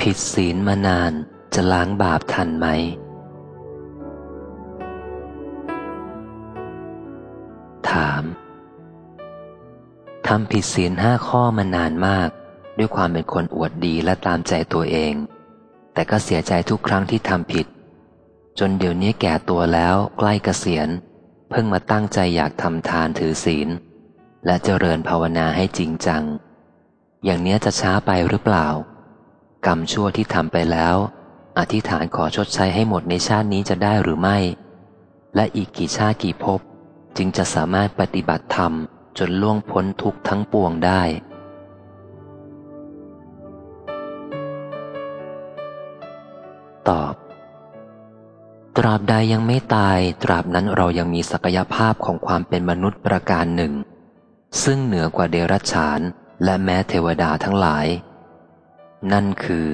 ผิดศีลมานานจะล้างบาปทันไหม ถามทำผิดศีลห้าข้อมานานมาก ด้วยความเป็นคนอวดดีและตามใจตัวเอง แต่ก็เสียใจทุกครั้งที่ทำผิด จนเดี๋ยวนี้แก่ตัวแล้วใกล้เกษียณ เพิ่งมาตั้งใจอยากทำทานถือศีล และเจริญภาวนาให้จริงจัง อย่างเนี้ยจะช้าไปหรือเปล่า กรรมชั่วที่ทำไปแล้ว อธิษฐานขอชดใช้ให้หมดในชาตินี้จะได้หรือไม่ และอีกกี่ชาติกี่ภพจึงจะสามารถปฏิบัติธรรมจนล่วงพ้นทุกทั้งปวงได้ ตอบ ตราบใดยังไม่ตาย ตราบนั้นเรายังมีศักยภาพของความเป็นมนุษย์ประการหนึ่ง ซึ่งเหนือกว่าเดรัจฉานและแม้เทวดาทั้งหลาย นั่นคือ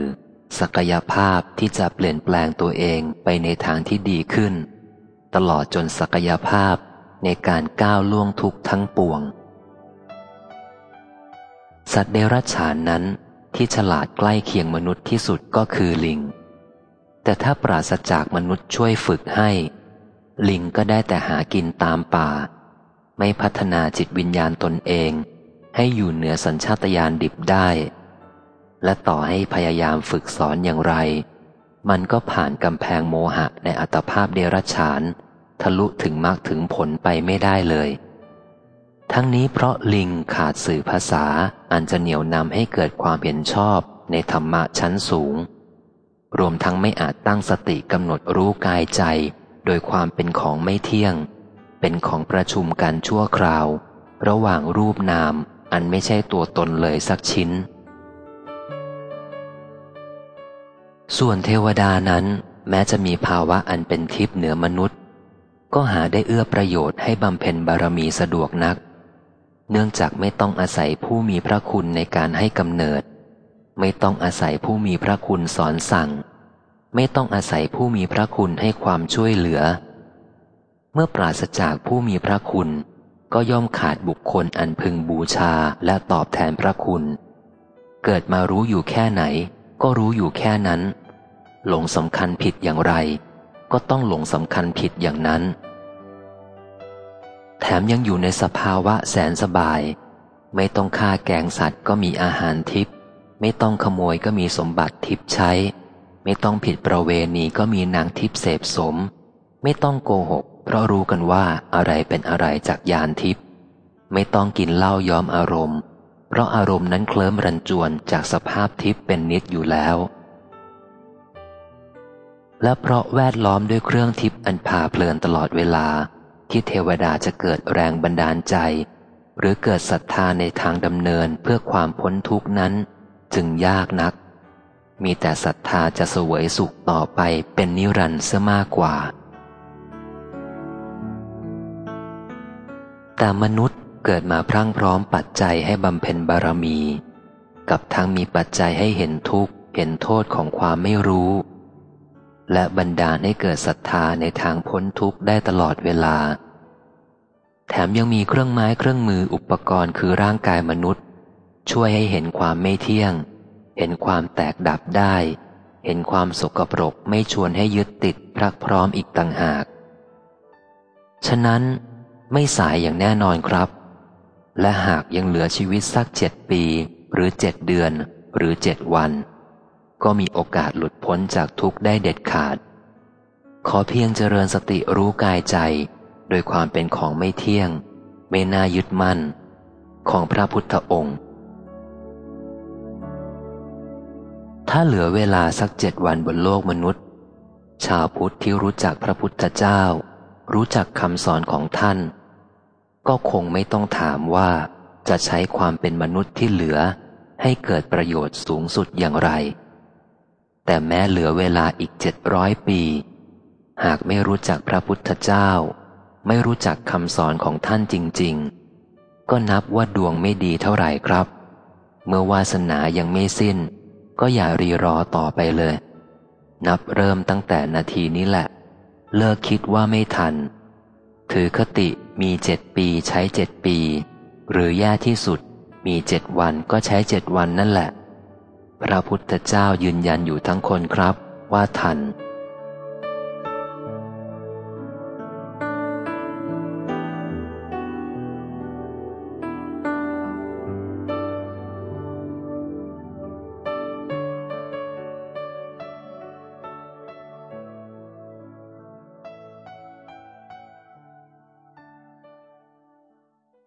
ศักยภาพที่จะเปลี่ยนแปลงตัวเองไปในทางที่ดีขึ้น ตลอดจนศักยภาพในการก้าวล่วงทุกทั้งปวง สัตว์เดรัจฉานนั้นที่ฉลาดใกล้เคียงมนุษย์ที่สุดก็คือลิง แต่ถ้าปราศจากมนุษย์ช่วยฝึกให้ ลิงก็ได้แต่หากินตามป่า ไม่พัฒนาจิตวิญญาณตนเอง ให้อยู่เหนือสัญชาตญาณดิบได้ และต่อให้พยายามฝึกสอนอย่างไร มันก็ผ่านกำแพงโมหะในอัตภาพเดรัจฉาน ทะลุถึงมรรคถึงผลไปไม่ได้เลย ทั้งนี้เพราะลิงขาดสื่อภาษาอันจะเหนี่ยวนำให้เกิดความเห็นชอบในธรรมะชั้นสูง รวมทั้งไม่อาจตั้งสติกำหนดรู้กายใจ โดยความเป็นของไม่เที่ยง เป็นของประชุมกันชั่วคราว ระหว่างรูปนามอันไม่ใช่ตัวตนเลยสักชิ้น ส่วนเทวดานั้น แม้จะมีภาวะอันเป็นทิพย์เหนือมนุษย์ ก็หาได้เอื้อประโยชน์ให้บำเพ็ญบารมีสะดวกนัก เนื่องจากไม่ต้องอาศัยผู้มีพระคุณในการให้กำเนิด ไม่ต้องอาศัยผู้มีพระคุณสอนสั่ง ไม่ต้องอาศัยผู้มีพระคุณให้ความช่วยเหลือ เมื่อปราศจากผู้มีพระคุณ ก็ย่อมขาดบุคคลอันพึงบูชาและตอบแทนพระคุณ เกิดมารู้อยู่แค่ไหน ก็รู้อยู่แค่นั้น หลงสำคัญผิดอย่างไร ก็ต้องหลงสำคัญผิดอย่างนั้น แถมยังอยู่ในสภาวะแสนสบาย ไม่ต้องฆ่าแกงสัตว์ก็มีอาหารทิพย์ไม่ต้องขโมยก็มีสมบัติทิพย์ใช้ ไม่ต้องผิดประเวณีก็มีนางทิพย์เสพสม ไม่ต้องโกหก เพราะรู้กันว่าอะไรเป็นอะไรจากยานทิพย์ไม่ต้องกินเหล้าย้อมอารมณ์ เพราะอารมณ์นั้นเคลิ้มรันจวนจากสภาพทิพย์เป็นนิดอยู่แล้ว และเพราะแวดล้อมด้วยเครื่องทิพย์อันพาเพลินตลอดเวลา ที่เทวดาจะเกิดแรงบันดาลใจ หรือเกิดศรัทธาในทางดำเนินเพื่อความพ้นทุกนั้น จึงยากนัก มีแต่ศรัทธาจะสวยสุขต่อไปเป็นนิรันดร์เสียมากกว่า แต่มนุษย์เกิดมาพรั่งพร้อมปัจจัยให้บำเพ็ญบารมี กับทั้งมีปัจจัยให้เห็นทุกข์ เห็นโทษของความไม่รู้ และบันดาลให้เกิดศรัทธาในทางพ้นทุกข์ได้ตลอดเวลา แถมยังมีเครื่องไม้เครื่องมืออุปกรณ์คือร่างกายมนุษย์ ช่วยให้เห็นความไม่เที่ยง เห็นความแตกดับได้ เห็นความสกปรกไม่ชวนให้ยึดติดพรักพร้อมอีกต่างหาก ฉะนั้น ไม่สายอย่างแน่นอนครับ และหากยังเหลือชีวิตสักเจ็ดปี หรือเจ็ดเดือน หรือเจ็ดวัน ก็มีโอกาสหลุดพ้นจากทุกข์ได้เด็ดขาด ขอเพียงเจริญสติรู้กายใจ โดยความเป็นของไม่เที่ยง ไม่น่ายึดมั่น ของพระพุทธองค์ ถ้าเหลือเวลาสักเจ็ดวันบนโลกมนุษย์ ชาวพุทธที่รู้จักพระพุทธเจ้า รู้จักคำสอนของท่าน ก็คงไม่ต้องถามว่าจะใช้ความเป็นมนุษย์ที่เหลือ ให้เกิดประโยชน์สูงสุดอย่างไร แต่แม้เหลือเวลาอีกเจ็ดร้อยปี หากไม่รู้จักพระพุทธเจ้า ไม่รู้จักคำสอนของท่านจริง ๆ ก็นับว่าดวงไม่ดีเท่าไหร่ครับ เมื่อวาสนายังไม่สิ้น ก็อย่ารีรอต่อไปเลย นับเริ่มตั้งแต่นาทีนี้แหละ เลิกคิดว่าไม่ทัน ถือคติมีเจ็ดปีใช้เจ็ดปี หรือแย่ที่สุดมีเจ็ดวันก็ใช้เจ็ดวันนั่นแหละ พระพุทธเจ้ายืนยันอยู่ทั้งคนครับว่าทัน